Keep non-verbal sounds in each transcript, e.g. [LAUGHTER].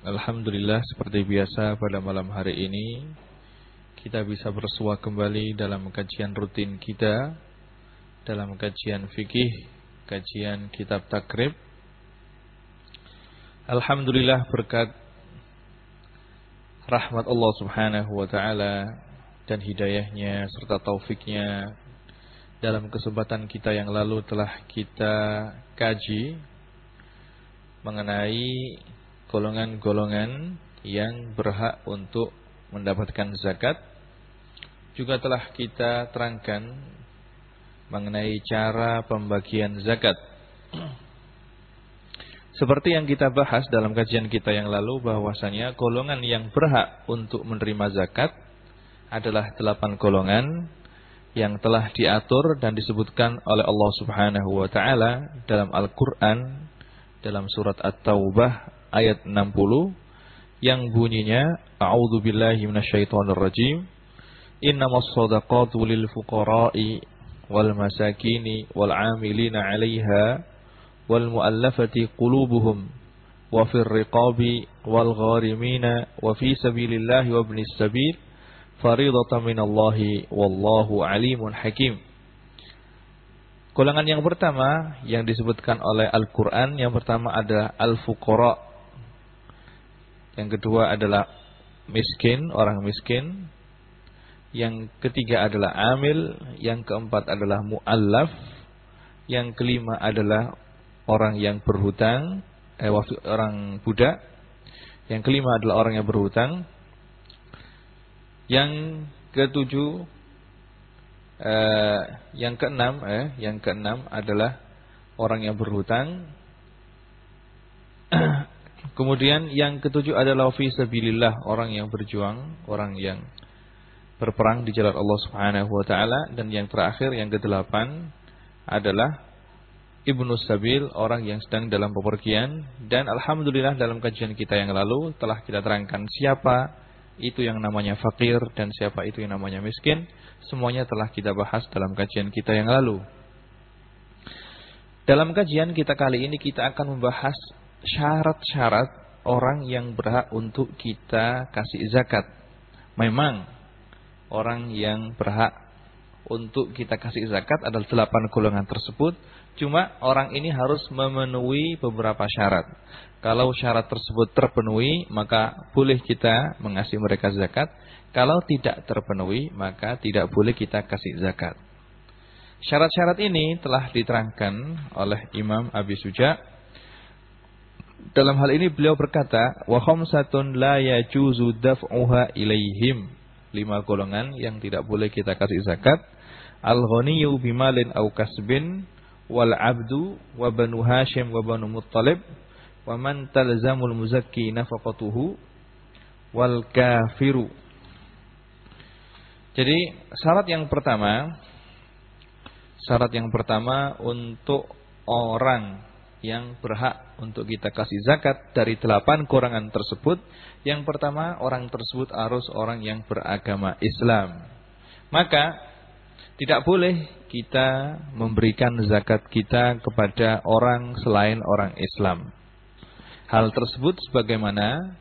Alhamdulillah seperti biasa pada malam hari ini Kita bisa bersua kembali dalam kajian rutin kita Dalam kajian fikih Kajian kitab takrib. Alhamdulillah berkat rahmat Allah Subhanahu wa taala dan hidayahnya serta taufiknya dalam kesempatan kita yang lalu telah kita kaji mengenai golongan-golongan yang berhak untuk mendapatkan zakat juga telah kita terangkan mengenai cara pembagian zakat. Seperti yang kita bahas dalam kajian kita yang lalu bahwasanya golongan yang berhak untuk menerima zakat adalah delapan golongan yang telah diatur dan disebutkan oleh Allah Subhanahu wa taala dalam Al-Qur'an dalam surat At-Taubah ayat 60 yang bunyinya A'udzu billahi minasyaitonir rajim. Innamas shadaqatu lil fuqara'i wal masakini wal 'amilina 'alaiha wal mu'allafati qulubuhum wa fir riqabi wal gharimina wa fi sabilillahi wa ibnis sabil faridatan minallahi wallahu 'alimun hakim. Golongan yang pertama yang disebutkan oleh Al-Qur'an yang pertama adalah al-fuqara' Yang kedua adalah miskin, orang miskin Yang ketiga adalah Amil Yang keempat adalah Mu'allaf Yang kelima adalah orang yang berhutang, eh, orang budak. Yang kelima adalah orang yang berhutang. Yang ketujuh, eh, yang keenam, eh, yang keenam adalah orang yang berhutang. [CLEARS THROAT] Kemudian yang ketujuh adalah fi sabilillah, orang yang berjuang, orang yang berperang di jalan Allah Subhanahu wa taala. Dan yang terakhir yang kedelapan adalah Ibnu Sabil orang yang sedang dalam bepergian dan alhamdulillah dalam kajian kita yang lalu telah kita terangkan siapa itu yang namanya fakir dan siapa itu yang namanya miskin. Semuanya telah kita bahas dalam kajian kita yang lalu. Dalam kajian kita kali ini kita akan membahas syarat-syarat orang yang berhak untuk kita kasih zakat. Memang orang yang berhak untuk kita kasih zakat adalah delapan golongan tersebut Cuma orang ini harus memenuhi beberapa syarat. Kalau syarat tersebut terpenuhi, maka boleh kita mengasih mereka zakat. Kalau tidak terpenuhi, maka tidak boleh kita kasih zakat. Syarat-syarat ini telah diterangkan oleh Imam Abi Suja. Dalam hal ini beliau berkata, wa khamsatun la yajuzu daf'uha ilaihim. Lima golongan yang tidak boleh kita kasih zakat. Al-ghaniyyu bimalin au kasbin wal abdu wa banu Hashim wa banu Muttalib wa man talzamul muzakki nafaqatuhu wal kafiru. Jadi syarat yang pertama syarat yang pertama untuk orang yang berhak untuk kita kasih zakat dari delapan kurangan tersebut yang pertama orang tersebut harus orang yang beragama Islam. Maka tidak boleh kita memberikan zakat kita kepada orang selain orang Islam. Hal tersebut sebagaimana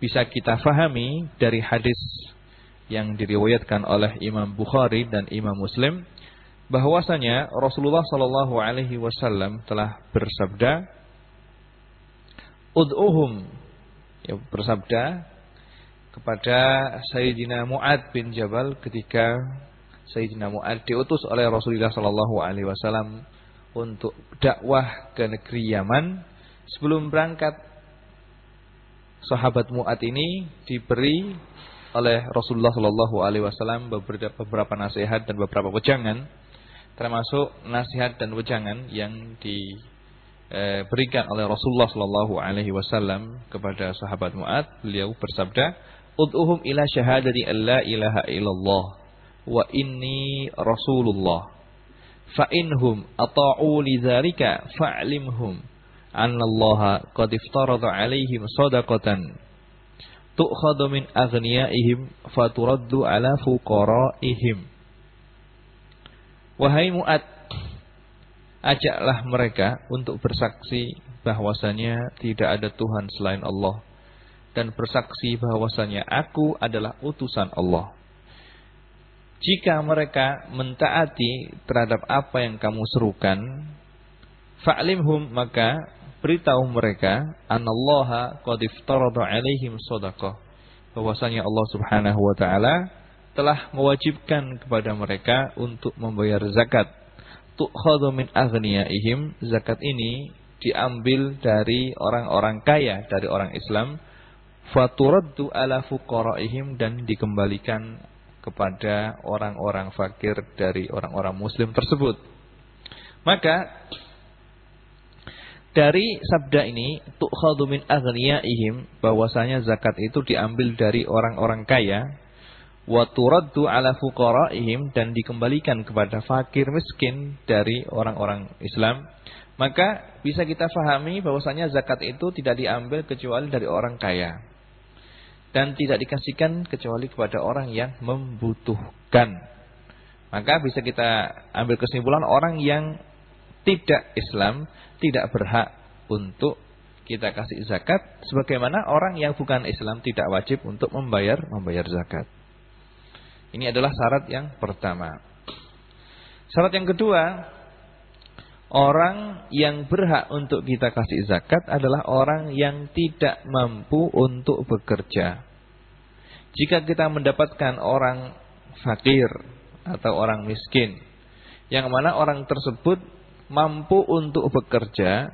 bisa kita fahami dari hadis yang diriwayatkan oleh Imam Bukhari dan Imam Muslim bahwasanya Rasulullah Shallallahu alaihi wasallam telah bersabda Ud'uhum ya bersabda kepada Sayyidina Mu'ad bin Jabal ketika Sayyidina Mu'ad diutus oleh Rasulullah sallallahu alaihi wasallam untuk dakwah ke negeri Yaman. Sebelum berangkat sahabat Mu'ad ini diberi oleh Rasulullah sallallahu alaihi wasallam beberapa nasihat dan beberapa wejangan termasuk nasihat dan wejangan yang diberikan oleh Rasulullah sallallahu alaihi wasallam kepada sahabat Mu'ad. Beliau bersabda, ud'uhum ila syahadati an la ilaha illallah wa inni rasulullah. Fa inhum ata'u lidzalika fa'limhum anna allaha qad iftarada alaihim sadaqatan. Tu'khadhu min aghniyaihim faturaddu ala fuqaraihim wahai mu'ad ajaklah mereka untuk bersaksi bahwasanya tidak ada Tuhan selain Allah dan bersaksi bahwasanya aku adalah utusan Allah. Jika mereka mentaati terhadap apa yang kamu serukan, fa'limhum maka beritahu mereka anallaha qad iftarada alaihim shadaqah. Bahwasanya Allah Subhanahu wa taala telah mewajibkan kepada mereka untuk membayar zakat. Tu'khadhu min aghniyaihim zakat ini diambil dari orang-orang kaya dari orang Islam. Faturaddu ala fuqaraihim dan dikembalikan kepada orang-orang fakir dari orang-orang muslim tersebut. Maka dari sabda ini tu'khadhu min aghniyaihim bahwasanya zakat itu diambil dari orang-orang kaya wa turaddu ala fuqaraihim dan dikembalikan kepada fakir miskin dari orang-orang Islam. Maka bisa kita fahami bahwasanya zakat itu tidak diambil kecuali dari orang kaya. Dan tidak dikasihkan kecuali kepada orang yang membutuhkan. Maka bisa kita ambil kesimpulan orang yang tidak Islam tidak berhak untuk kita kasih zakat sebagaimana orang yang bukan Islam tidak wajib untuk membayar membayar zakat ini adalah syarat yang pertama. Syarat yang kedua, orang yang berhak untuk kita kasih zakat adalah orang yang tidak mampu untuk bekerja. Jika kita mendapatkan orang fakir atau orang miskin, yang mana orang tersebut mampu untuk bekerja,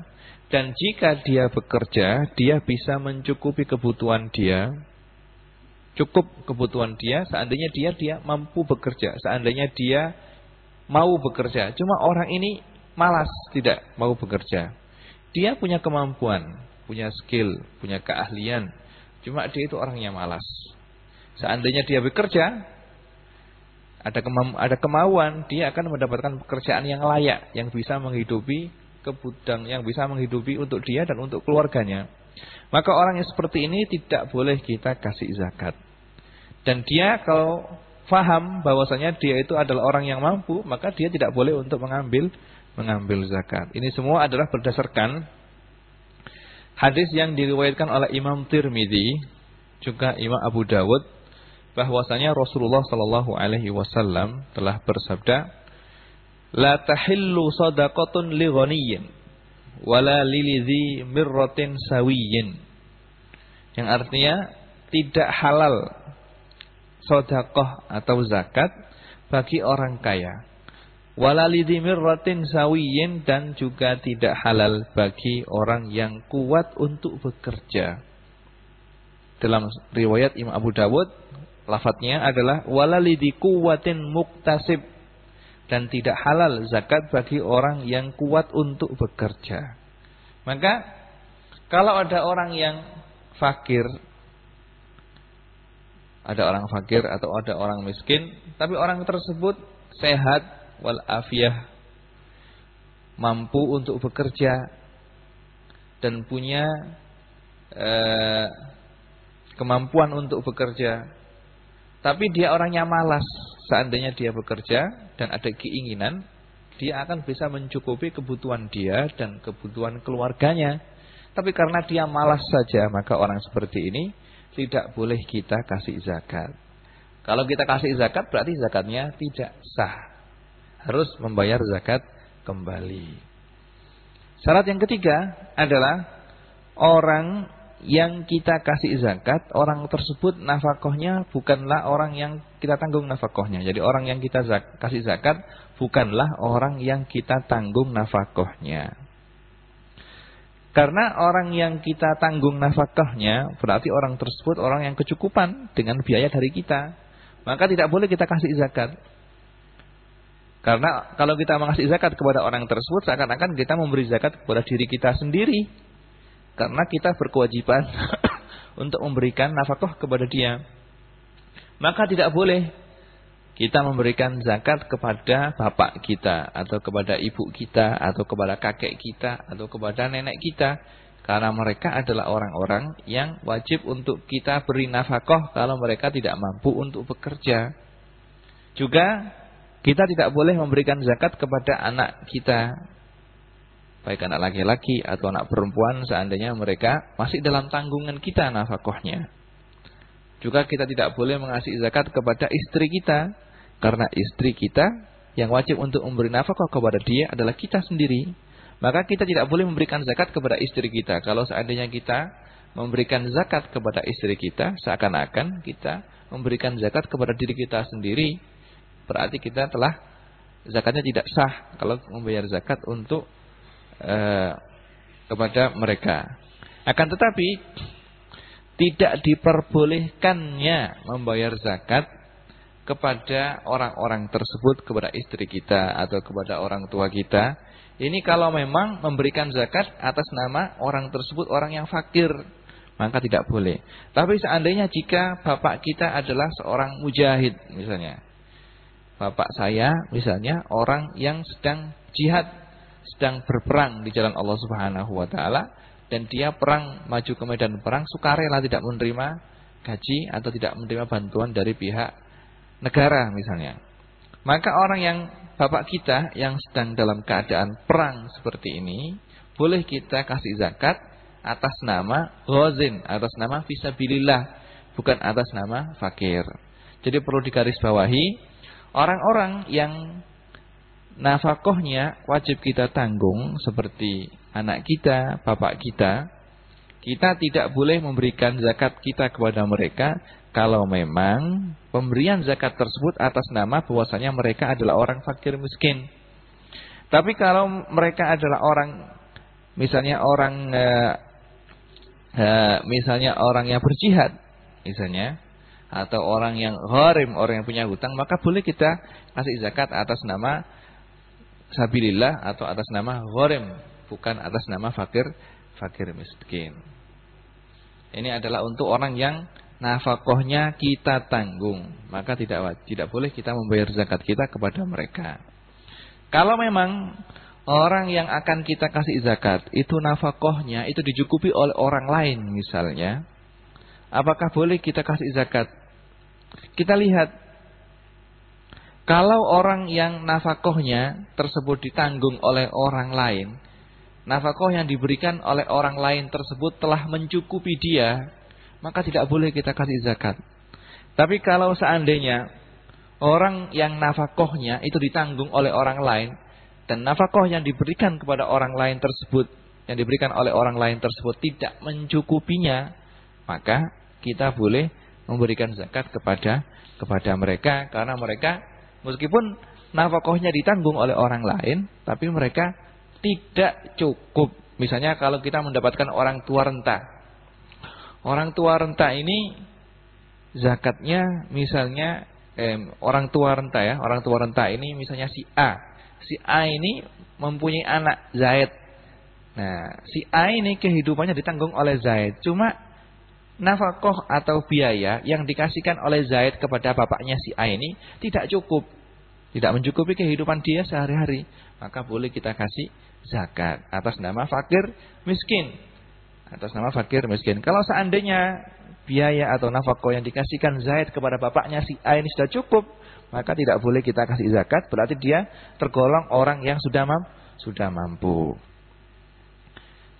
dan jika dia bekerja, dia bisa mencukupi kebutuhan dia, cukup kebutuhan dia seandainya dia dia mampu bekerja, seandainya dia mau bekerja. Cuma orang ini malas tidak mau bekerja. Dia punya kemampuan, punya skill, punya keahlian. Cuma dia itu orangnya malas. Seandainya dia bekerja, ada kemam ada kemauan, dia akan mendapatkan pekerjaan yang layak, yang bisa menghidupi kebudang, yang bisa menghidupi untuk dia dan untuk keluarganya. Maka orang yang seperti ini tidak boleh kita kasih zakat. Dan dia kalau faham bahwasanya dia itu adalah orang yang mampu, maka dia tidak boleh untuk mengambil mengambil zakat. Ini semua adalah berdasarkan hadis yang diriwayatkan oleh Imam Tirmidzi juga Imam Abu Dawud bahwasanya Rasulullah Shallallahu alaihi wasallam telah bersabda La tahillu sadaqatun li ghaniyyin wala lilidzi mirratin. Yang artinya tidak halal sodakoh atau zakat bagi orang kaya. Walalidhimirratin sawiyin dan juga tidak halal bagi orang yang kuat untuk bekerja. Dalam riwayat Imam Abu Dawud, lafadznya adalah walalidhi kuwatin muktasib dan tidak halal zakat bagi orang yang kuat untuk bekerja. Maka kalau ada orang yang fakir ada orang fakir atau ada orang miskin, tapi orang tersebut sehat wal afiyah, mampu untuk bekerja dan punya eh, kemampuan untuk bekerja. Tapi dia orangnya malas. Seandainya dia bekerja dan ada keinginan, dia akan bisa mencukupi kebutuhan dia dan kebutuhan keluarganya. Tapi karena dia malas saja, maka orang seperti ini tidak boleh kita kasih zakat. Kalau kita kasih zakat berarti zakatnya tidak sah. Harus membayar zakat kembali. Syarat yang ketiga adalah orang yang kita kasih zakat, orang tersebut nafkahnya bukanlah orang yang kita tanggung nafkahnya. Jadi orang yang kita kasih zakat bukanlah orang yang kita tanggung nafkahnya. Karena orang yang kita tanggung nafkahnya berarti orang tersebut orang yang kecukupan dengan biaya dari kita. Maka tidak boleh kita kasih zakat. Karena kalau kita mengasih zakat kepada orang tersebut seakan-akan kita memberi zakat kepada diri kita sendiri. Karena kita berkewajiban [COUGHS] untuk memberikan nafkah kepada dia. Maka tidak boleh kita memberikan zakat kepada bapak kita atau kepada ibu kita atau kepada kakek kita atau kepada nenek kita karena mereka adalah orang-orang yang wajib untuk kita beri nafkah kalau mereka tidak mampu untuk bekerja. Juga kita tidak boleh memberikan zakat kepada anak kita baik anak laki-laki atau anak perempuan seandainya mereka masih dalam tanggungan kita nafkahnya. Juga kita tidak boleh mengasih zakat kepada istri kita karena istri kita yang wajib untuk memberi nafkah kepada dia adalah kita sendiri. Maka kita tidak boleh memberikan zakat kepada istri kita. Kalau seandainya kita memberikan zakat kepada istri kita, seakan-akan kita memberikan zakat kepada diri kita sendiri. Berarti kita telah zakatnya tidak sah kalau membayar zakat untuk Eh, kepada mereka. Akan tetapi tidak diperbolehkannya membayar zakat kepada orang-orang tersebut, kepada istri kita atau kepada orang tua kita. Ini kalau memang memberikan zakat atas nama orang tersebut orang yang fakir, maka tidak boleh. Tapi seandainya jika bapak kita adalah seorang mujahid misalnya. Bapak saya misalnya orang yang sedang jihad sedang berperang di jalan Allah Subhanahu wa taala dan dia perang maju ke medan perang sukarela tidak menerima gaji atau tidak menerima bantuan dari pihak negara misalnya. Maka orang yang bapak kita yang sedang dalam keadaan perang seperti ini boleh kita kasih zakat atas nama ghazin, atas nama fisabilillah, bukan atas nama fakir. Jadi perlu digarisbawahi orang-orang yang nafkahnya wajib kita tanggung seperti anak kita, bapak kita. Kita tidak boleh memberikan zakat kita kepada mereka kalau memang pemberian zakat tersebut atas nama bahwasanya mereka adalah orang fakir miskin. Tapi kalau mereka adalah orang misalnya orang uh, uh, misalnya orang yang berjihad misalnya atau orang yang gharim, orang yang punya hutang, maka boleh kita kasih zakat atas nama sabilillah atau atas nama gharim, bukan atas nama fakir fakir miskin. Ini adalah untuk orang yang nafkahnya kita tanggung, maka tidak tidak boleh kita membayar zakat kita kepada mereka. Kalau memang orang yang akan kita kasih zakat itu nafkahnya itu dicukupi oleh orang lain misalnya, apakah boleh kita kasih zakat? Kita lihat kalau orang yang nafkahnya tersebut ditanggung oleh orang lain, nafkah yang diberikan oleh orang lain tersebut telah mencukupi dia, maka tidak boleh kita kasih zakat. Tapi kalau seandainya orang yang nafkahnya itu ditanggung oleh orang lain dan nafkah yang diberikan kepada orang lain tersebut yang diberikan oleh orang lain tersebut tidak mencukupinya, maka kita boleh memberikan zakat kepada kepada mereka karena mereka Meskipun nafkahnya ditanggung oleh orang lain, tapi mereka tidak cukup. Misalnya kalau kita mendapatkan orang tua renta. Orang tua renta ini zakatnya misalnya eh, orang tua renta ya, orang tua renta ini misalnya si A. Si A ini mempunyai anak Zaid. Nah, si A ini kehidupannya ditanggung oleh Zaid. Cuma nafkah atau biaya yang dikasihkan oleh Zaid kepada bapaknya si A ini tidak cukup. Tidak mencukupi kehidupan dia sehari-hari. Maka boleh kita kasih zakat atas nama fakir miskin. Atas nama fakir miskin. Kalau seandainya biaya atau nafkah yang dikasihkan Zaid kepada bapaknya si A ini sudah cukup, maka tidak boleh kita kasih zakat, berarti dia tergolong orang yang sudah mampu, sudah mampu.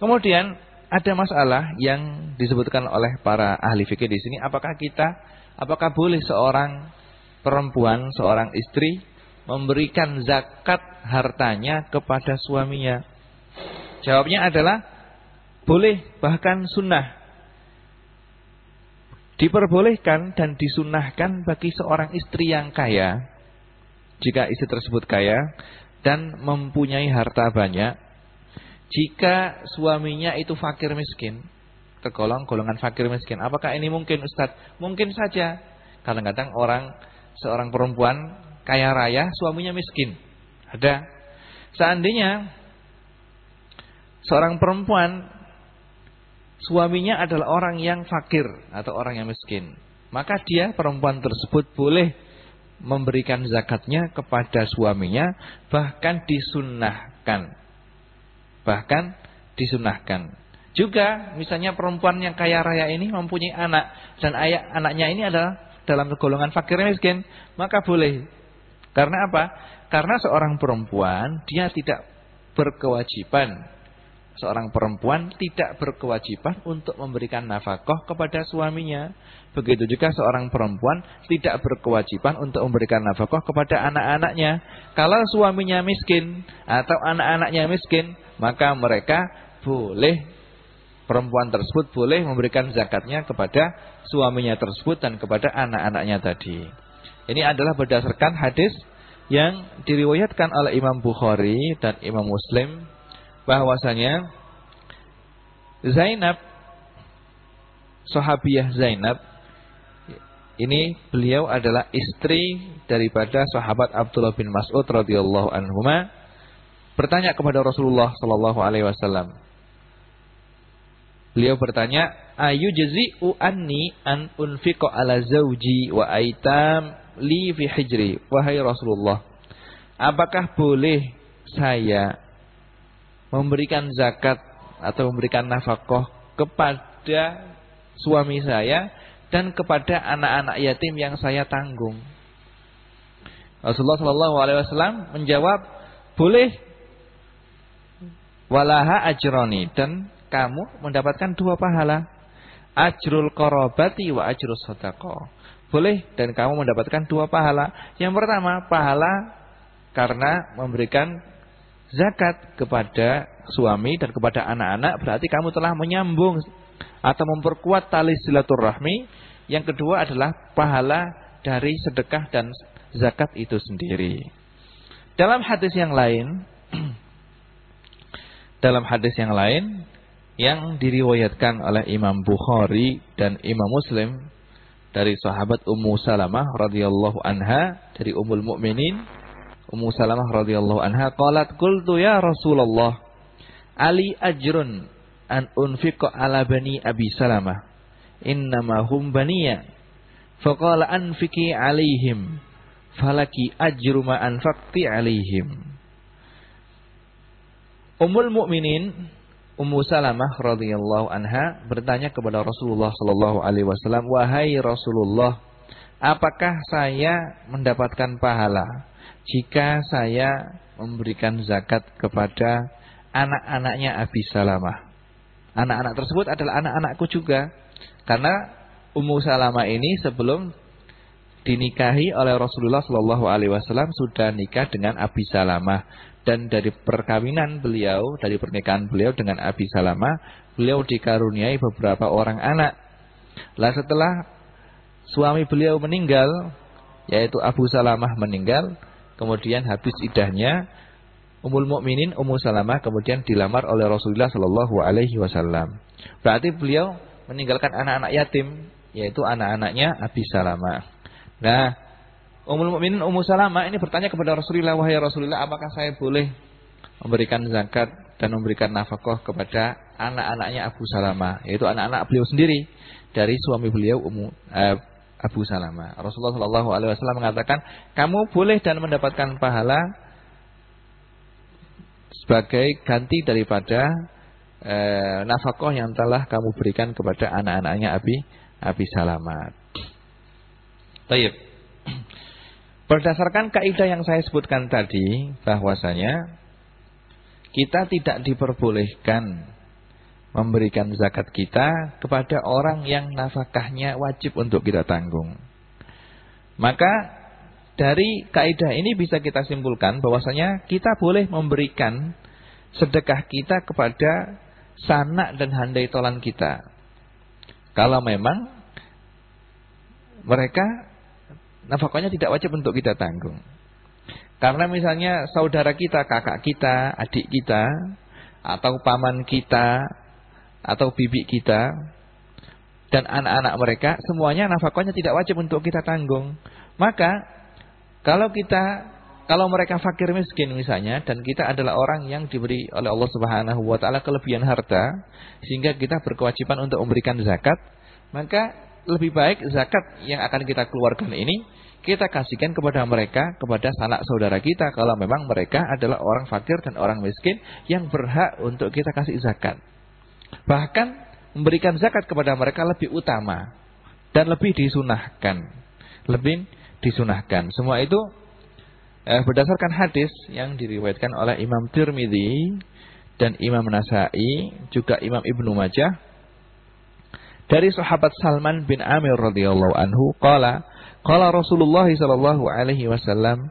Kemudian ada masalah yang disebutkan oleh para ahli fikih di sini, apakah kita apakah boleh seorang perempuan, seorang istri memberikan zakat hartanya kepada suaminya? Jawabnya adalah boleh bahkan sunnah. Diperbolehkan dan disunahkan bagi seorang istri yang kaya. Jika istri tersebut kaya dan mempunyai harta banyak. Jika suaminya itu fakir miskin. Tergolong golongan fakir miskin. Apakah ini mungkin Ustadz? Mungkin saja. Kadang-kadang orang, seorang perempuan kaya raya, suaminya miskin. Ada. Seandainya seorang perempuan suaminya adalah orang yang fakir atau orang yang miskin, maka dia perempuan tersebut boleh memberikan zakatnya kepada suaminya bahkan disunnahkan. Bahkan disunnahkan. Juga misalnya perempuan yang kaya raya ini mempunyai anak dan ayah anaknya ini adalah dalam golongan fakir miskin, maka boleh. Karena apa? Karena seorang perempuan dia tidak berkewajiban. Seorang perempuan tidak berkewajiban untuk memberikan nafkah kepada suaminya. Begitu juga seorang perempuan tidak berkewajiban untuk memberikan nafkah kepada anak-anaknya. Kalau suaminya miskin atau anak-anaknya miskin, maka mereka boleh perempuan tersebut boleh memberikan zakatnya kepada suaminya tersebut dan kepada anak-anaknya tadi. Ini adalah berdasarkan hadis yang diriwayatkan oleh Imam Bukhari dan Imam Muslim bahwasanya Zainab sahabiyah Zainab ini beliau adalah istri daripada sahabat Abdullah bin Mas'ud radhiyallahu anhu bertanya kepada Rasulullah sallallahu alaihi wasallam Beliau bertanya, "Ayu jazi'u anni an unfiqa ala zauji wa aitam li fi hijri?" Wahai Rasulullah, apakah boleh saya memberikan zakat atau memberikan nafkah kepada suami saya dan kepada anak-anak yatim yang saya tanggung? Rasulullah Shallallahu alaihi wasallam menjawab, "Boleh walaha ajroni dan kamu mendapatkan dua pahala. Ajrul korobati wa ajrul sodako. Boleh dan kamu mendapatkan dua pahala. Yang pertama pahala karena memberikan zakat kepada suami dan kepada anak-anak. Berarti kamu telah menyambung atau memperkuat tali silaturahmi. Yang kedua adalah pahala dari sedekah dan zakat itu sendiri. Dalam hadis yang lain, [CLEARS THROAT] dalam hadis yang lain yang diriwayatkan oleh Imam Bukhari dan Imam Muslim dari sahabat Ummu Salamah radhiyallahu anha dari Ummul Mukminin Ummu Salamah radhiyallahu anha qalat qultu ya Rasulullah ali ajrun an unfiqa ala bani Abi Salamah? Innama hum baniya. Faqala anfiki alaihim falaki ajru ma anfaqti alaihim. Ummul Mukminin Ummu Salamah radhiyallahu anha bertanya kepada Rasulullah sallallahu alaihi wasallam, "Wahai Rasulullah, apakah saya mendapatkan pahala jika saya memberikan zakat kepada anak-anaknya Abi Salamah?" Anak-anak tersebut adalah anak-anakku juga. Karena Ummu Salamah ini sebelum dinikahi oleh Rasulullah sallallahu alaihi wasallam sudah nikah dengan Abi Salamah dan dari perkawinan beliau, dari pernikahan beliau dengan Abi Salama, beliau dikaruniai beberapa orang anak. Lah setelah suami beliau meninggal, yaitu Abu Salamah meninggal, kemudian habis idahnya, Ummul Mukminin Ummu Salamah kemudian dilamar oleh Rasulullah Shallallahu alaihi wasallam. Berarti beliau meninggalkan anak-anak yatim, yaitu anak-anaknya Abi Salamah. Nah, Ummul Mukminin Ummu Salamah ini bertanya kepada Rasulullah, "Wahai Rasulullah, apakah saya boleh memberikan zakat dan memberikan nafkah kepada anak-anaknya Abu Salamah, yaitu anak-anak beliau sendiri dari suami beliau Ummu eh, Abu Salamah." Rasulullah Shallallahu alaihi wasallam mengatakan, "Kamu boleh dan mendapatkan pahala sebagai ganti daripada eh, nafkah yang telah kamu berikan kepada anak-anaknya Abi Abi Salamah." Baik. Berdasarkan kaidah yang saya sebutkan tadi bahwasanya kita tidak diperbolehkan memberikan zakat kita kepada orang yang nafkahnya wajib untuk kita tanggung. Maka dari kaidah ini bisa kita simpulkan bahwasanya kita boleh memberikan sedekah kita kepada sanak dan handai tolan kita. Kalau memang mereka nafkahnya tidak wajib untuk kita tanggung. Karena misalnya saudara kita, kakak kita, adik kita, atau paman kita, atau bibi kita, dan anak-anak mereka, semuanya nafkahnya tidak wajib untuk kita tanggung. Maka, kalau kita kalau mereka fakir miskin misalnya dan kita adalah orang yang diberi oleh Allah Subhanahu wa taala kelebihan harta sehingga kita berkewajiban untuk memberikan zakat, maka lebih baik zakat yang akan kita keluarkan ini kita kasihkan kepada mereka, kepada sanak saudara kita kalau memang mereka adalah orang fakir dan orang miskin yang berhak untuk kita kasih zakat. Bahkan memberikan zakat kepada mereka lebih utama dan lebih disunahkan. Lebih disunahkan. Semua itu eh, berdasarkan hadis yang diriwayatkan oleh Imam Tirmidzi dan Imam Nasai juga Imam Ibnu Majah dari sahabat Salman bin Amir radhiyallahu anhu qala qala Rasulullah sallallahu alaihi wasallam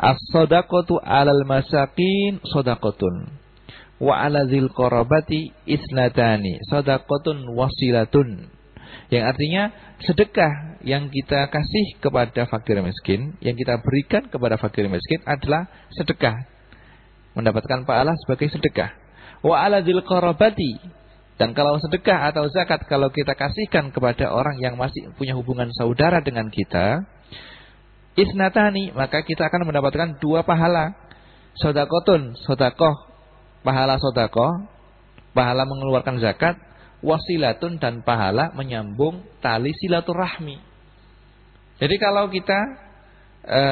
as-sadaqatu 'alal masakin sadaqatun wa 'ala dzil qarabati isnatani sadaqatun wasilatun yang artinya sedekah yang kita kasih kepada fakir miskin, yang kita berikan kepada fakir miskin adalah sedekah. Mendapatkan pahala sebagai sedekah. Wa ala dzil qarabati dan kalau sedekah atau zakat kalau kita kasihkan kepada orang yang masih punya hubungan saudara dengan kita, isnatani, maka kita akan mendapatkan dua pahala. Sodakotun, sodakoh, pahala sodakoh, pahala mengeluarkan zakat, wasilatun dan pahala menyambung tali silaturahmi. Jadi kalau kita e,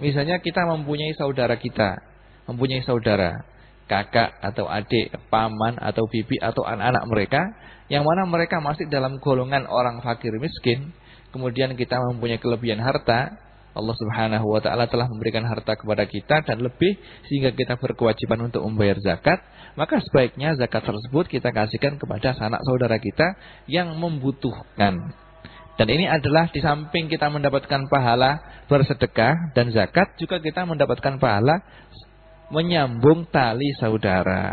misalnya kita mempunyai saudara kita, mempunyai saudara, kakak atau adik, paman atau bibi atau anak-anak mereka yang mana mereka masih dalam golongan orang fakir miskin, kemudian kita mempunyai kelebihan harta, Allah Subhanahu wa taala telah memberikan harta kepada kita dan lebih sehingga kita berkewajiban untuk membayar zakat, maka sebaiknya zakat tersebut kita kasihkan kepada sanak saudara kita yang membutuhkan. Dan ini adalah di samping kita mendapatkan pahala bersedekah dan zakat, juga kita mendapatkan pahala menyambung tali saudara.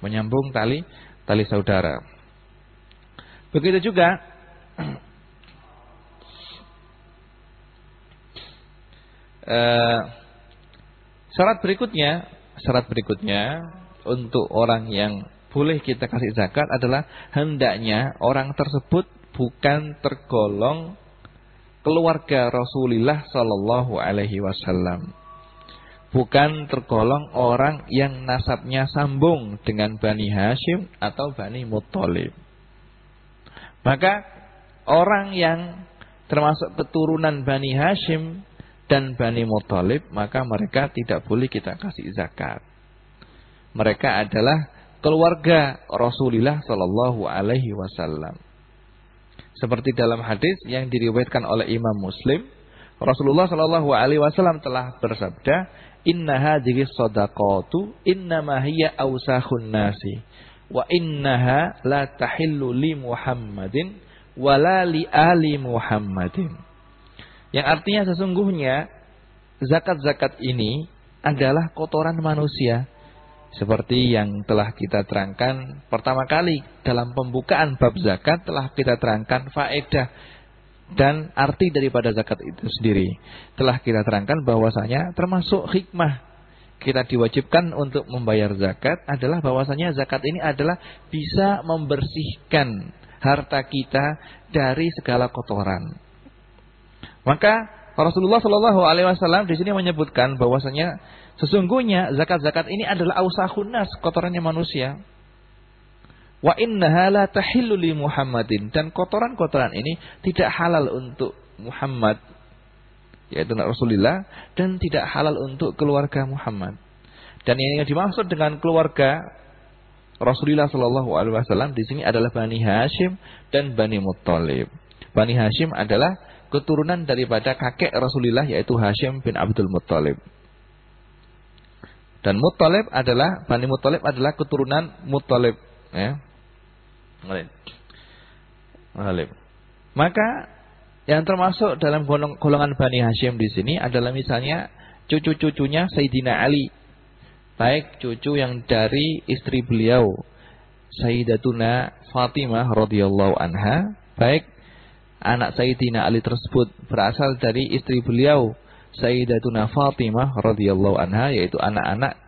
Menyambung tali tali saudara. Begitu juga [CLEARS THROAT] uh, syarat berikutnya, syarat berikutnya untuk orang yang boleh kita kasih zakat adalah hendaknya orang tersebut bukan tergolong keluarga Rasulullah Sallallahu Alaihi Wasallam, bukan tergolong orang yang nasabnya sambung dengan Bani Hashim atau Bani Muttalib. Maka orang yang termasuk keturunan Bani Hashim dan Bani Muttalib, maka mereka tidak boleh kita kasih zakat mereka adalah keluarga Rasulullah Shallallahu Alaihi Wasallam. Seperti dalam hadis yang diriwayatkan oleh Imam Muslim, Rasulullah Shallallahu Alaihi Wasallam telah bersabda, Inna hadhihi sadaqatu innama hiya awsahun nasi wa innaha la tahillu li Muhammadin wala li ali Muhammadin. Yang artinya sesungguhnya zakat-zakat ini adalah kotoran manusia seperti yang telah kita terangkan pertama kali dalam pembukaan bab zakat telah kita terangkan faedah dan arti daripada zakat itu sendiri. Telah kita terangkan bahwasanya termasuk hikmah kita diwajibkan untuk membayar zakat adalah bahwasanya zakat ini adalah bisa membersihkan harta kita dari segala kotoran. Maka Rasulullah Shallallahu Alaihi Wasallam di sini menyebutkan bahwasanya Sesungguhnya zakat-zakat ini adalah ausahun nas, kotorannya manusia. Wa innaha la tahillu Muhammadin dan kotoran-kotoran ini tidak halal untuk Muhammad yaitu Rasulullah dan tidak halal untuk keluarga Muhammad. Dan yang dimaksud dengan keluarga Rasulullah Shallallahu Alaihi Wasallam di sini adalah Bani Hashim dan Bani Muttalib. Bani Hashim adalah keturunan daripada kakek Rasulullah yaitu Hashim bin Abdul Muttalib. Dan Muttalib adalah Bani Muttalib adalah keturunan Muttalib, ya. Muttalib. Maka yang termasuk dalam golongan Bani Hashim di sini adalah misalnya cucu-cucunya Sayyidina Ali. Baik cucu yang dari istri beliau Sayyidatuna Fatimah radhiyallahu anha, baik anak Sayyidina Ali tersebut berasal dari istri beliau Sayyidatuna Fatimah radhiyallahu anha yaitu anak-anak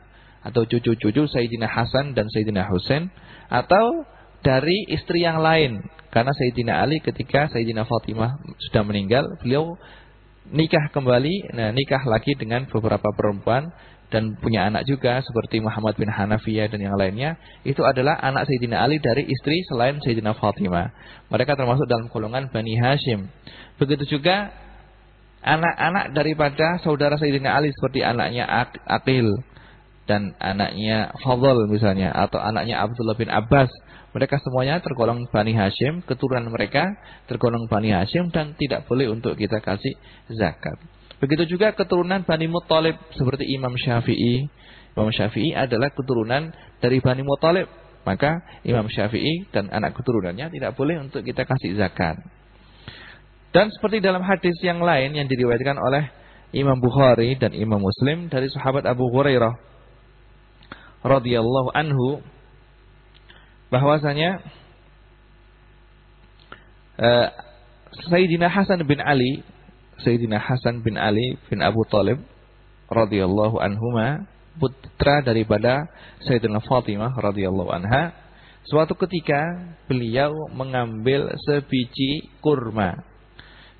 atau cucu-cucu Sayyidina Hasan dan Sayyidina Husain atau dari istri yang lain. Karena Sayyidina Ali ketika Sayyidina Fatimah sudah meninggal beliau nikah kembali, nah nikah lagi dengan beberapa perempuan dan punya anak juga seperti Muhammad bin Hanafiyah dan yang lainnya itu adalah anak Sayyidina Ali dari istri selain Sayyidina Fatimah. Mereka termasuk dalam golongan Bani Hashim. Begitu juga anak-anak daripada saudara Sayyidina Ali seperti anaknya Aqil dan anaknya Fadl misalnya atau anaknya Abdullah bin Abbas. Mereka semuanya tergolong Bani Hashim, keturunan mereka tergolong Bani Hashim dan tidak boleh untuk kita kasih zakat. Begitu juga keturunan Bani Muttalib seperti Imam Syafi'i. Imam Syafi'i adalah keturunan dari Bani Muttalib. Maka Imam Syafi'i dan anak keturunannya tidak boleh untuk kita kasih zakat. Dan seperti dalam hadis yang lain yang diriwayatkan oleh Imam Bukhari dan Imam Muslim dari sahabat Abu Hurairah radhiyallahu anhu bahwasanya uh, Sayyidina Hasan bin Ali Sayyidina Hasan bin Ali bin Abu Talib radhiyallahu anhuma putra daripada Sayyidina Fatimah radhiyallahu anha. Suatu ketika beliau mengambil sebiji kurma.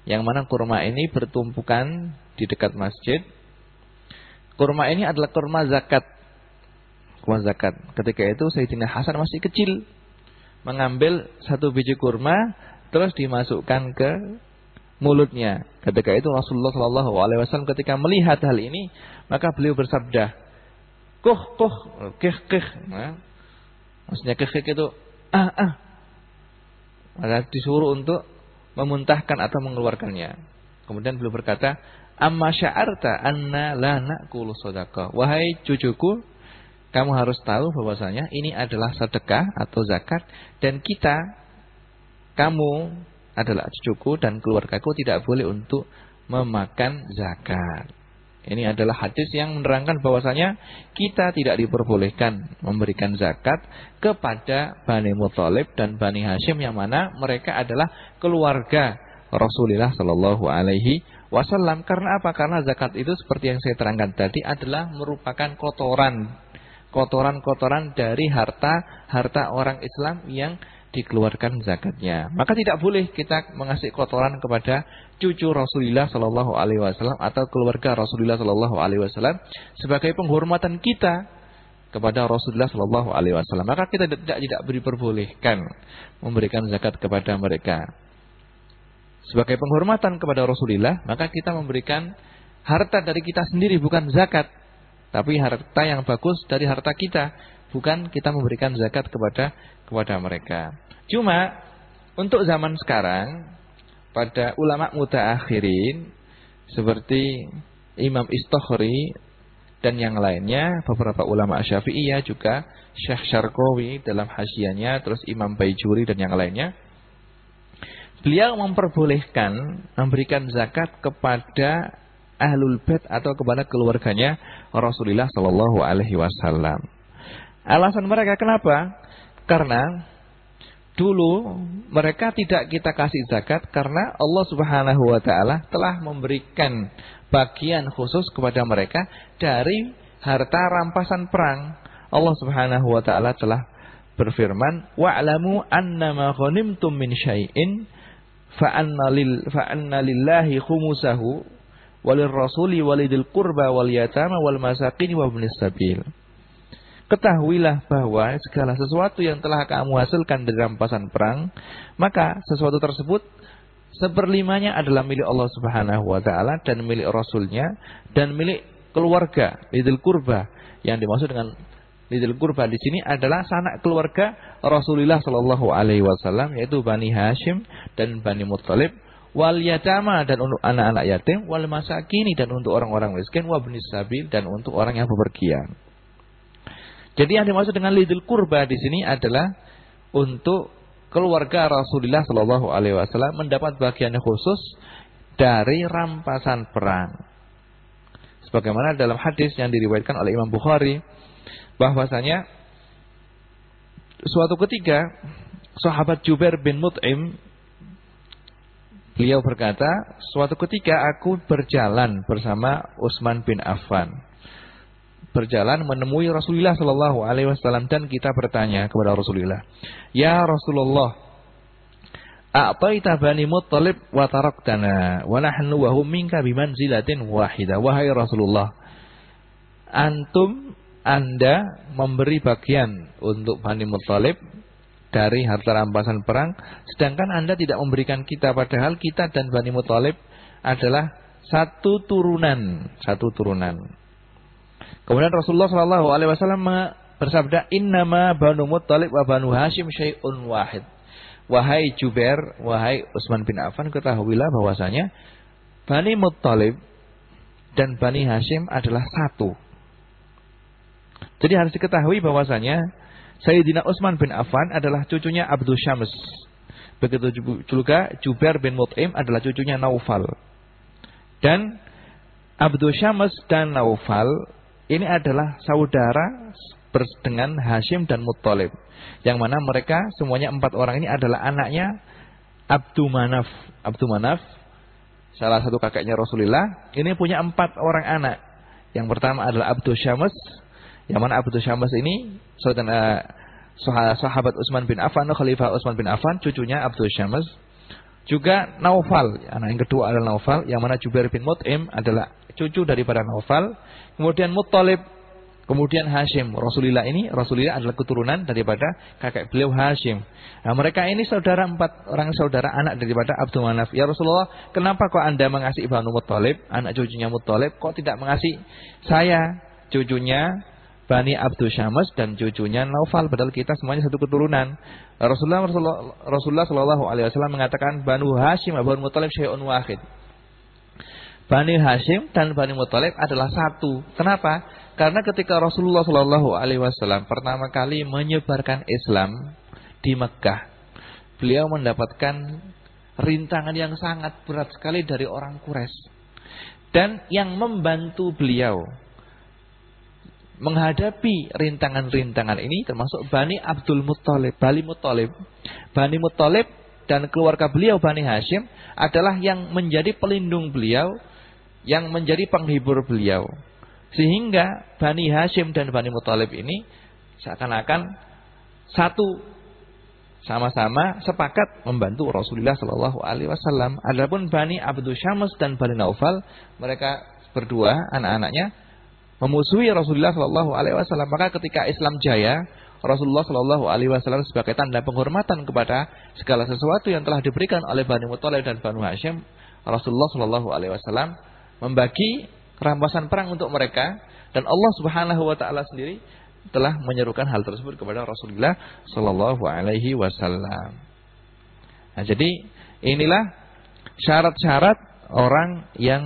Yang mana kurma ini bertumpukan di dekat masjid. Kurma ini adalah kurma zakat. Kurma zakat. Ketika itu Sayyidina Hasan masih kecil mengambil satu biji kurma terus dimasukkan ke mulutnya. Ketika itu Rasulullah Shallallahu Alaihi Wasallam ketika melihat hal ini, maka beliau bersabda, kuh kuh, kih kih. Nah, maksudnya kih kih itu ah ah. Maka disuruh untuk memuntahkan atau mengeluarkannya. Kemudian beliau berkata, Amma sya'arta anna la na'kulu sadaqah. Wahai cucuku, kamu harus tahu bahwasanya ini adalah sedekah atau zakat dan kita kamu adalah cucuku dan keluargaku tidak boleh untuk memakan zakat. Ini adalah hadis yang menerangkan bahwasanya kita tidak diperbolehkan memberikan zakat kepada Bani Muthalib dan Bani Hashim yang mana mereka adalah keluarga Rasulullah Shallallahu Alaihi Wasallam. Karena apa? Karena zakat itu seperti yang saya terangkan tadi adalah merupakan kotoran, kotoran-kotoran dari harta harta orang Islam yang dikeluarkan zakatnya. Maka tidak boleh kita mengasih kotoran kepada cucu Rasulullah Shallallahu Alaihi Wasallam atau keluarga Rasulullah Shallallahu Alaihi Wasallam sebagai penghormatan kita kepada Rasulullah Shallallahu Alaihi Wasallam. Maka kita tidak tidak diperbolehkan memberikan zakat kepada mereka. Sebagai penghormatan kepada Rasulullah, maka kita memberikan harta dari kita sendiri bukan zakat, tapi harta yang bagus dari harta kita bukan kita memberikan zakat kepada kepada mereka. Cuma untuk zaman sekarang pada ulama akhirin seperti Imam Istokhri dan yang lainnya beberapa ulama Syafi'iyah juga Syekh Syarqawi dalam hasyiannya terus Imam Baijuri dan yang lainnya beliau memperbolehkan memberikan zakat kepada ahlul bait atau kepada keluarganya Rasulullah Shallallahu alaihi wasallam. Alasan mereka kenapa? Karena dulu mereka tidak kita kasih zakat karena Allah Subhanahu wa taala telah memberikan bagian khusus kepada mereka dari harta rampasan perang. Allah Subhanahu wa taala telah berfirman, "Wa'lamu annama ghanimtum min syai'in fa anna lil fa anna lillahi khumusahu walil rasuli walidil qurba wal yatama wal masakin wa ibnis sabil." Ketahuilah bahwa segala sesuatu yang telah kamu hasilkan dari rampasan perang, maka sesuatu tersebut seperlimanya adalah milik Allah Subhanahu wa taala dan milik rasulnya dan milik keluarga lidil kurba. Yang dimaksud dengan lidil kurba di sini adalah sanak keluarga Rasulullah Shallallahu alaihi wasallam yaitu Bani Hashim dan Bani Muttalib wal yatama dan untuk anak-anak yatim wal masakini dan untuk orang-orang miskin wa sabil dan untuk orang yang bepergian. Jadi yang dimaksud dengan lidil kurba di sini adalah untuk keluarga Rasulullah Shallallahu Alaihi Wasallam mendapat bagian khusus dari rampasan perang. Sebagaimana dalam hadis yang diriwayatkan oleh Imam Bukhari bahwasanya suatu ketika sahabat Jubair bin Mut'im beliau berkata, suatu ketika aku berjalan bersama Utsman bin Affan berjalan menemui Rasulullah Shallallahu Alaihi Wasallam dan kita bertanya kepada Rasulullah, Ya Rasulullah, A'taita bani Muttalib wa taraktana wa nahnu wa hum minka bimanzilatin wahidah. Wahai Rasulullah, antum Anda memberi bagian untuk Bani Muttalib dari harta rampasan perang, sedangkan Anda tidak memberikan kita padahal kita dan Bani Muttalib adalah satu turunan, satu turunan. Kemudian Rasulullah Shallallahu alaihi wasallam bersabda, "Innama Banu Muttalib wa Banu Hashim syai'un wahid." Wahai Jubair, wahai Utsman bin Affan, ketahuilah bahwasanya Bani Muttalib dan Bani Hashim adalah satu. Jadi harus diketahui bahwasanya Sayyidina Utsman bin Affan adalah cucunya Abdul Syams. Begitu juga Jubair bin Mut'im adalah cucunya Naufal. Dan Abdul Syams dan Naufal ini adalah saudara dengan Hashim dan Muttalib. Yang mana mereka semuanya empat orang ini adalah anaknya Abdul Manaf. Abdul Manaf, salah satu kakeknya Rasulullah, ini punya empat orang anak. Yang pertama adalah Abdul Syams, yang mana Abdul Syams ini saudara sahabat Utsman bin Affan, Khalifah Utsman bin Affan, cucunya Abdul Syams. Juga Naufal, anak yang kedua adalah Naufal, yang mana Jubair bin Mut'im adalah cucu daripada Naufal. Kemudian Muttalib Kemudian Hashim, Rasulullah ini, Rasulullah adalah keturunan daripada kakek beliau Hashim. Nah mereka ini saudara empat orang saudara anak daripada Abdul Manaf. Ya Rasulullah, kenapa kok anda mengasihi Banu Muttalib, anak cucunya Muttalib, kok tidak mengasihi saya, cucunya Bani Abdul Syams dan cucunya Naufal padahal kita semuanya satu keturunan. Rasulullah Rasulullah, Shallallahu alaihi wasallam mengatakan Banu Hashim Banu Muttalib syai'un wahid. Bani Hashim dan Bani Muttalib adalah satu. Kenapa? Karena ketika Rasulullah Shallallahu Alaihi Wasallam pertama kali menyebarkan Islam di Mekah, beliau mendapatkan rintangan yang sangat berat sekali dari orang Quraisy. Dan yang membantu beliau menghadapi rintangan-rintangan ini termasuk Bani Abdul Muttalib, Bani Muttalib. Bani Muttalib dan keluarga beliau Bani Hashim adalah yang menjadi pelindung beliau, yang menjadi penghibur beliau. Sehingga Bani Hashim dan Bani Muthalib ini seakan-akan satu sama-sama sepakat membantu Rasulullah Shallallahu Alaihi Wasallam. Adapun Bani Abdul Syams dan Bani Naufal, mereka berdua anak-anaknya memusuhi Rasulullah Shallallahu Alaihi Wasallam. Maka ketika Islam jaya, Rasulullah Shallallahu Alaihi Wasallam sebagai tanda penghormatan kepada segala sesuatu yang telah diberikan oleh Bani Muthalib dan Bani Hashim, Rasulullah Shallallahu Alaihi Wasallam membagi rampasan perang untuk mereka dan Allah Subhanahu wa taala sendiri telah menyerukan hal tersebut kepada Rasulullah sallallahu alaihi wasallam. Nah, jadi inilah syarat-syarat orang yang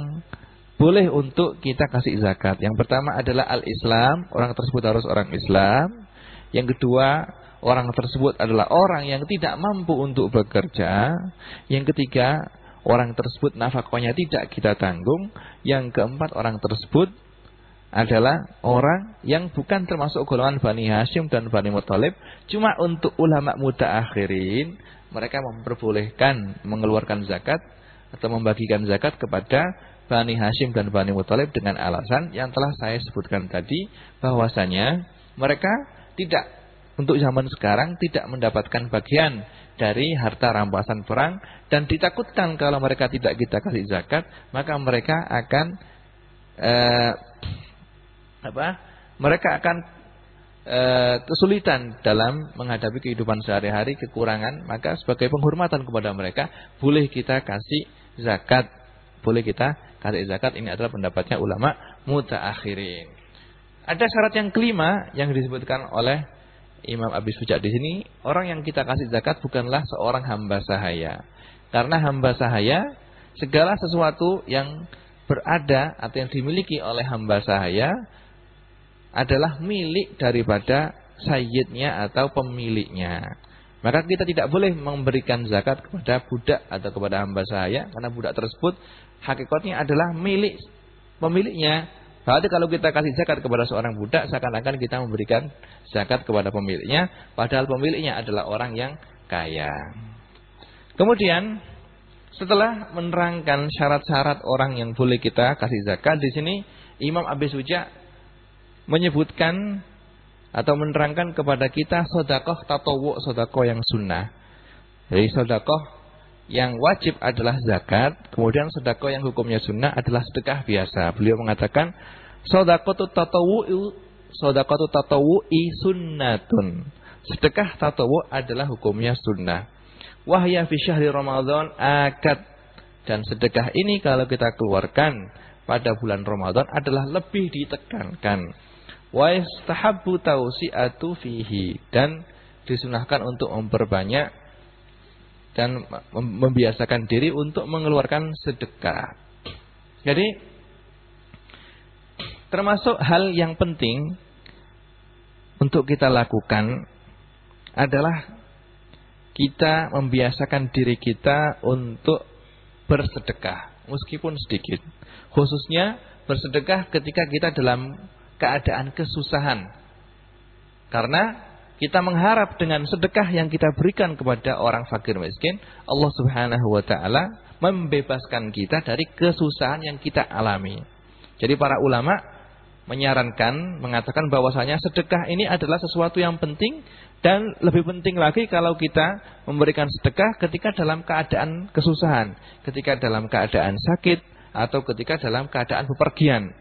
boleh untuk kita kasih zakat. Yang pertama adalah al-Islam, orang tersebut harus orang Islam. Yang kedua, orang tersebut adalah orang yang tidak mampu untuk bekerja. Yang ketiga, orang tersebut nafkahnya tidak kita tanggung. Yang keempat orang tersebut adalah orang yang bukan termasuk golongan Bani Hashim dan Bani Muthalib. Cuma untuk ulama muda akhirin, mereka memperbolehkan mengeluarkan zakat atau membagikan zakat kepada Bani Hashim dan Bani Muthalib dengan alasan yang telah saya sebutkan tadi bahwasanya mereka tidak untuk zaman sekarang tidak mendapatkan bagian dari harta rampasan perang dan ditakutkan kalau mereka tidak kita kasih zakat maka mereka akan eh, apa? Mereka akan eh, kesulitan dalam menghadapi kehidupan sehari-hari kekurangan maka sebagai penghormatan kepada mereka boleh kita kasih zakat boleh kita kasih zakat ini adalah pendapatnya ulama mutaakhirin ada syarat yang kelima yang disebutkan oleh Imam Abi Suja di sini, orang yang kita kasih zakat bukanlah seorang hamba sahaya. Karena hamba sahaya, segala sesuatu yang berada atau yang dimiliki oleh hamba sahaya adalah milik daripada sayyidnya atau pemiliknya. Maka kita tidak boleh memberikan zakat kepada budak atau kepada hamba sahaya karena budak tersebut hakikatnya adalah milik pemiliknya Berarti kalau kita kasih zakat kepada seorang budak, seakan-akan kita memberikan zakat kepada pemiliknya, padahal pemiliknya adalah orang yang kaya. Kemudian, setelah menerangkan syarat-syarat orang yang boleh kita kasih zakat, di sini Imam Abi Suja menyebutkan atau menerangkan kepada kita sodakoh tatowo sodakoh yang sunnah. Jadi sodakoh yang wajib adalah zakat, kemudian sedekah yang hukumnya sunnah adalah sedekah biasa. Beliau mengatakan, sedekatu tatawu'u sedekatu tatawu'i sunnatun. Sedekah tatawu adalah hukumnya sunnah. Wahya fi syahri Ramadan akad. Dan sedekah ini kalau kita keluarkan pada bulan Ramadan adalah lebih ditekankan. Wa istahabbu tausi'atu fihi dan disunahkan untuk memperbanyak dan membiasakan diri untuk mengeluarkan sedekah. Jadi termasuk hal yang penting untuk kita lakukan adalah kita membiasakan diri kita untuk bersedekah meskipun sedikit. Khususnya bersedekah ketika kita dalam keadaan kesusahan. Karena kita mengharap dengan sedekah yang kita berikan kepada orang fakir miskin, Allah Subhanahu wa taala membebaskan kita dari kesusahan yang kita alami. Jadi para ulama menyarankan, mengatakan bahwasanya sedekah ini adalah sesuatu yang penting dan lebih penting lagi kalau kita memberikan sedekah ketika dalam keadaan kesusahan, ketika dalam keadaan sakit atau ketika dalam keadaan bepergian.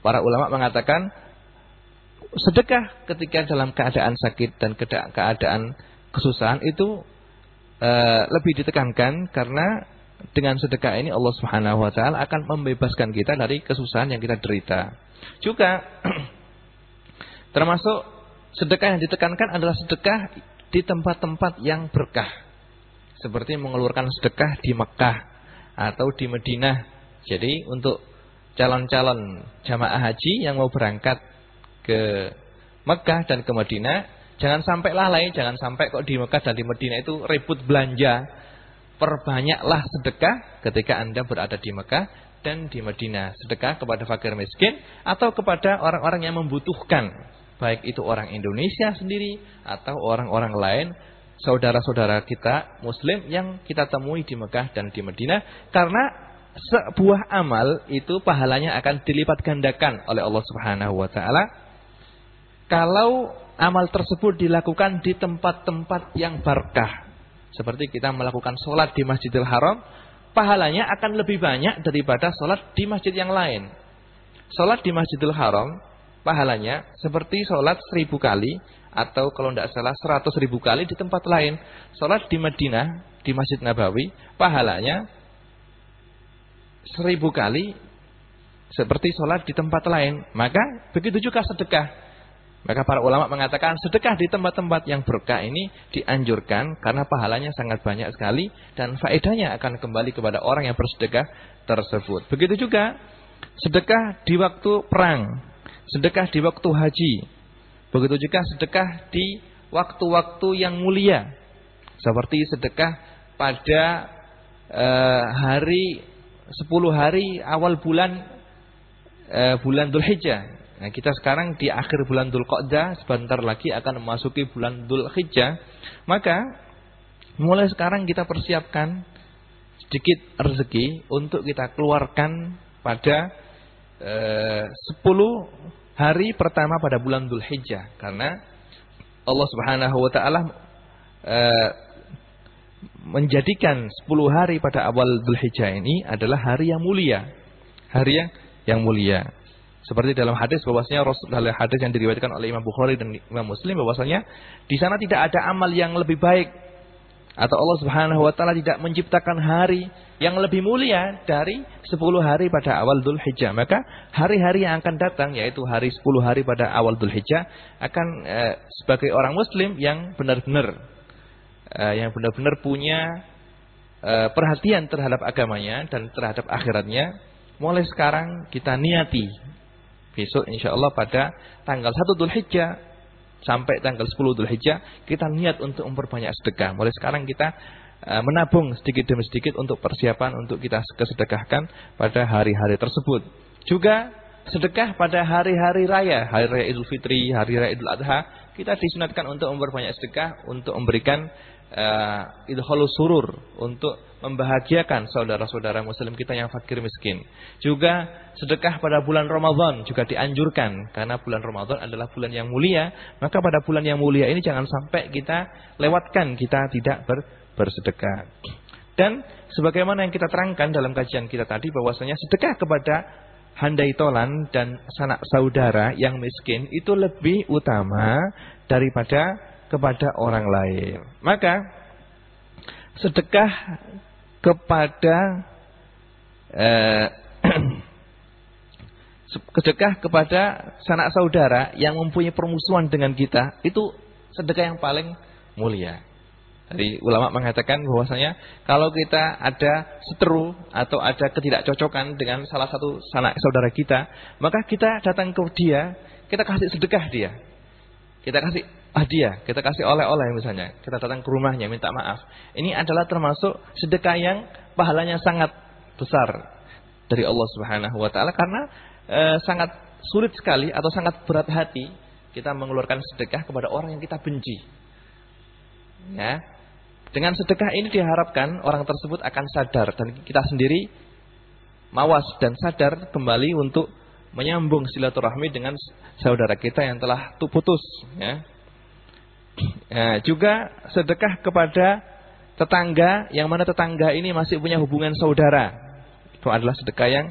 Para ulama mengatakan sedekah ketika dalam keadaan sakit dan keadaan kesusahan itu e, lebih ditekankan karena dengan sedekah ini Allah Subhanahu wa taala akan membebaskan kita dari kesusahan yang kita derita. Juga [CLEARS THROAT] termasuk sedekah yang ditekankan adalah sedekah di tempat-tempat yang berkah. Seperti mengeluarkan sedekah di Mekah atau di Madinah. Jadi untuk calon-calon jamaah haji yang mau berangkat ke Mekah dan ke Madinah, jangan sampai lalai, jangan sampai kok di Mekah dan di Madinah itu ribut belanja. Perbanyaklah sedekah ketika Anda berada di Mekah dan di Madinah. Sedekah kepada fakir miskin atau kepada orang-orang yang membutuhkan. Baik itu orang Indonesia sendiri atau orang-orang lain saudara-saudara kita muslim yang kita temui di Mekah dan di Madinah karena sebuah amal itu pahalanya akan dilipat gandakan oleh Allah Subhanahu wa taala kalau amal tersebut dilakukan di tempat-tempat yang barkah. Seperti kita melakukan sholat di Masjidil Haram, pahalanya akan lebih banyak daripada sholat di masjid yang lain. Sholat di Masjidil Haram, pahalanya seperti sholat seribu kali, atau kalau tidak salah seratus ribu kali di tempat lain. Sholat di Madinah, di Masjid Nabawi, pahalanya seribu kali seperti sholat di tempat lain. Maka begitu juga sedekah. Maka para ulama mengatakan sedekah di tempat-tempat yang berkah ini dianjurkan karena pahalanya sangat banyak sekali dan faedahnya akan kembali kepada orang yang bersedekah tersebut. Begitu juga sedekah di waktu perang, sedekah di waktu haji. Begitu juga sedekah di waktu-waktu yang mulia. Seperti sedekah pada uh, hari 10 hari awal bulan uh, bulan Dzulhijjah Nah, kita sekarang di akhir bulan Dhul Qa'dah, sebentar lagi akan memasuki bulan Dhul Hijjah. Maka, mulai sekarang kita persiapkan sedikit rezeki untuk kita keluarkan pada eh, 10 hari pertama pada bulan Dhul Hijjah. Karena Allah Subhanahu wa taala eh, menjadikan 10 hari pada awal Dhul Hijjah ini adalah hari yang mulia. Hari yang yang mulia. Seperti dalam hadis bahwasanya dalam hadis yang diriwayatkan oleh Imam Bukhari dan Imam Muslim bahwasanya di sana tidak ada amal yang lebih baik atau Allah Subhanahu wa taala tidak menciptakan hari yang lebih mulia dari 10 hari pada awal Dhul Hijjah. Maka hari-hari yang akan datang yaitu hari 10 hari pada awal Dhul Hijjah akan eh, sebagai orang muslim yang benar-benar eh, yang benar-benar punya eh, perhatian terhadap agamanya dan terhadap akhiratnya mulai sekarang kita niati Besok insya Allah pada tanggal 1 Dhul Hijjah sampai tanggal 10 Dhul Hijjah kita niat untuk memperbanyak sedekah. Mulai sekarang kita uh, menabung sedikit demi sedikit untuk persiapan untuk kita kesedekahkan pada hari-hari tersebut. Juga sedekah pada hari-hari raya, hari raya Idul Fitri, hari raya Idul Adha, kita disunatkan untuk memperbanyak sedekah untuk memberikan uh, idholu surur untuk membahagiakan saudara-saudara muslim kita yang fakir miskin. Juga sedekah pada bulan Ramadan juga dianjurkan karena bulan Ramadan adalah bulan yang mulia, maka pada bulan yang mulia ini jangan sampai kita lewatkan kita tidak ber, bersedekah. Dan sebagaimana yang kita terangkan dalam kajian kita tadi bahwasanya sedekah kepada handai tolan dan sanak saudara yang miskin itu lebih utama daripada kepada orang lain. Maka sedekah kepada eh, [CLEARS THROAT] sedekah kepada sanak saudara yang mempunyai permusuhan dengan kita itu sedekah yang paling mulia. Jadi ulama mengatakan bahwasanya kalau kita ada seteru atau ada ketidakcocokan dengan salah satu sanak saudara kita, maka kita datang ke dia, kita kasih sedekah dia. Kita kasih hadiah, kita kasih oleh-oleh misalnya. Kita datang ke rumahnya minta maaf. Ini adalah termasuk sedekah yang pahalanya sangat besar dari Allah Subhanahu wa taala karena e, sangat sulit sekali atau sangat berat hati kita mengeluarkan sedekah kepada orang yang kita benci. Ya, dengan sedekah ini diharapkan orang tersebut akan sadar dan kita sendiri mawas dan sadar kembali untuk menyambung silaturahmi dengan saudara kita yang telah putus. Ya. Ya. juga sedekah kepada tetangga yang mana tetangga ini masih punya hubungan saudara. Itu adalah sedekah yang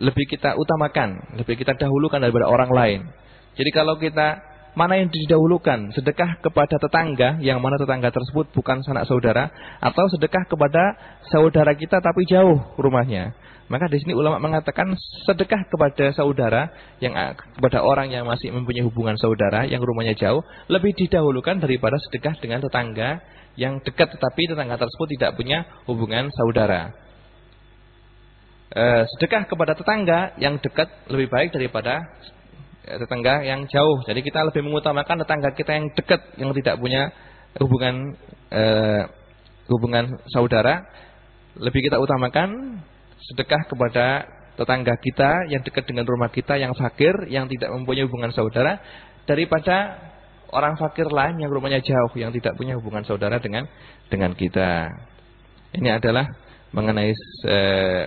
lebih kita utamakan, lebih kita dahulukan daripada orang lain. Jadi kalau kita mana yang didahulukan? Sedekah kepada tetangga yang mana tetangga tersebut bukan sanak saudara atau sedekah kepada saudara kita tapi jauh rumahnya. Maka di sini ulama mengatakan sedekah kepada saudara yang kepada orang yang masih mempunyai hubungan saudara yang rumahnya jauh lebih didahulukan daripada sedekah dengan tetangga yang dekat tetapi tetangga tersebut tidak punya hubungan saudara. E, sedekah kepada tetangga yang dekat lebih baik daripada Ya, tetangga yang jauh. Jadi kita lebih mengutamakan tetangga kita yang dekat yang tidak punya hubungan eh, hubungan saudara. Lebih kita utamakan sedekah kepada tetangga kita yang dekat dengan rumah kita yang fakir, yang tidak mempunyai hubungan saudara daripada orang fakir lain yang rumahnya jauh yang tidak punya hubungan saudara dengan dengan kita. Ini adalah mengenai eh,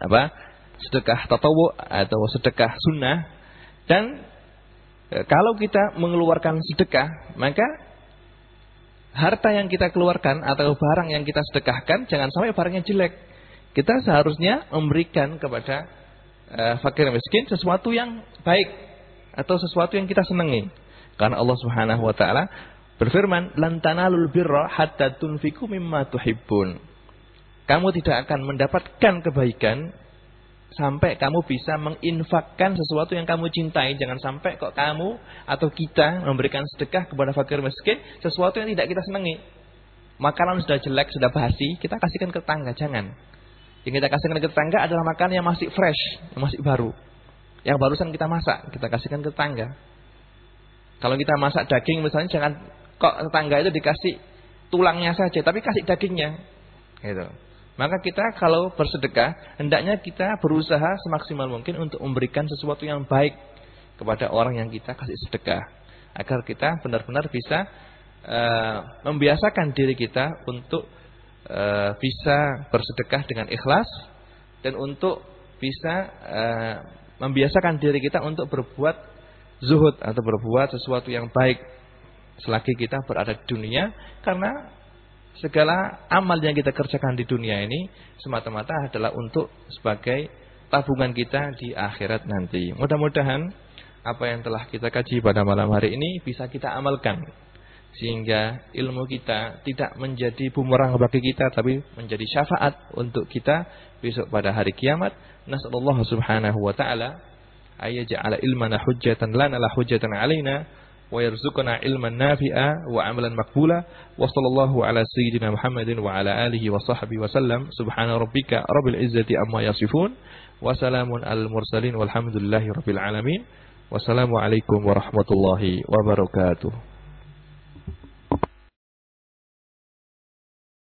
apa? sedekah tatawu atau sedekah sunnah dan e, kalau kita mengeluarkan sedekah, maka harta yang kita keluarkan atau barang yang kita sedekahkan jangan sampai barangnya jelek. Kita seharusnya memberikan kepada e, fakir miskin sesuatu yang baik atau sesuatu yang kita senangi. Karena Allah Subhanahu wa taala berfirman, "Lan tanalul birra hatta tunfiqu mimma tuhibbun." Kamu tidak akan mendapatkan kebaikan sampai kamu bisa menginfakkan sesuatu yang kamu cintai. Jangan sampai kok kamu atau kita memberikan sedekah kepada fakir miskin sesuatu yang tidak kita senangi. Makanan sudah jelek, sudah basi, kita kasihkan ke tetangga, jangan. Yang kita kasihkan ke tetangga adalah makanan yang masih fresh, yang masih baru. Yang barusan kita masak, kita kasihkan ke tetangga. Kalau kita masak daging misalnya jangan kok tetangga itu dikasih tulangnya saja, tapi kasih dagingnya. Gitu. Maka kita kalau bersedekah, hendaknya kita berusaha semaksimal mungkin untuk memberikan sesuatu yang baik kepada orang yang kita kasih sedekah. Agar kita benar-benar bisa uh, membiasakan diri kita untuk uh, bisa bersedekah dengan ikhlas. Dan untuk bisa uh, membiasakan diri kita untuk berbuat zuhud atau berbuat sesuatu yang baik selagi kita berada di dunia. Karena segala amal yang kita kerjakan di dunia ini semata-mata adalah untuk sebagai tabungan kita di akhirat nanti. Mudah-mudahan apa yang telah kita kaji pada malam hari ini bisa kita amalkan sehingga ilmu kita tidak menjadi bumerang bagi kita tapi menjadi syafaat untuk kita besok pada hari kiamat. Nasallallahu subhanahu wa taala ayaj'ala ilmana hujjatan lana la hujjatan alaina wa yarzuqna ilman nafi'a wa amalan maqbula wa sallallahu ala sayyidina muhammadin wa ala alihi wa sahbihi wa sallam subhana rabbika rabbil izzati amma yasifun wa salamun al mursalin walhamdulillahi rabbil alamin wassalamu alaikum warahmatullahi wabarakatuh.